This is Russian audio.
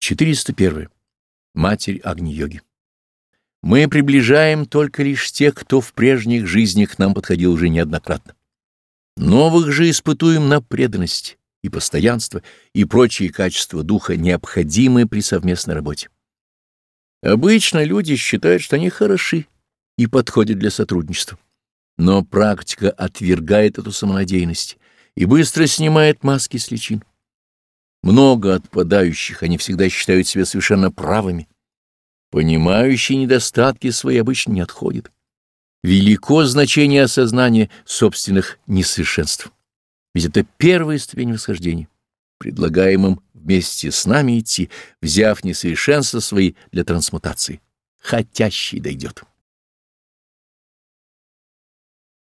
401. Матерь Агни-йоги. Мы приближаем только лишь тех, кто в прежних жизнях нам подходил уже неоднократно. Новых же испытуем на преданность и постоянство и прочие качества духа, необходимые при совместной работе. Обычно люди считают, что они хороши и подходят для сотрудничества. Но практика отвергает эту самонадеянность и быстро снимает маски с личин. Много отпадающих, они всегда считают себя совершенно правыми. Понимающие недостатки свои обычно не отходят. Велико значение осознания собственных несовершенств. Ведь это первая ступень восхождения. Предлагаем им вместе с нами идти, взяв несовершенства свои для трансмутации. Хотящий дойдет.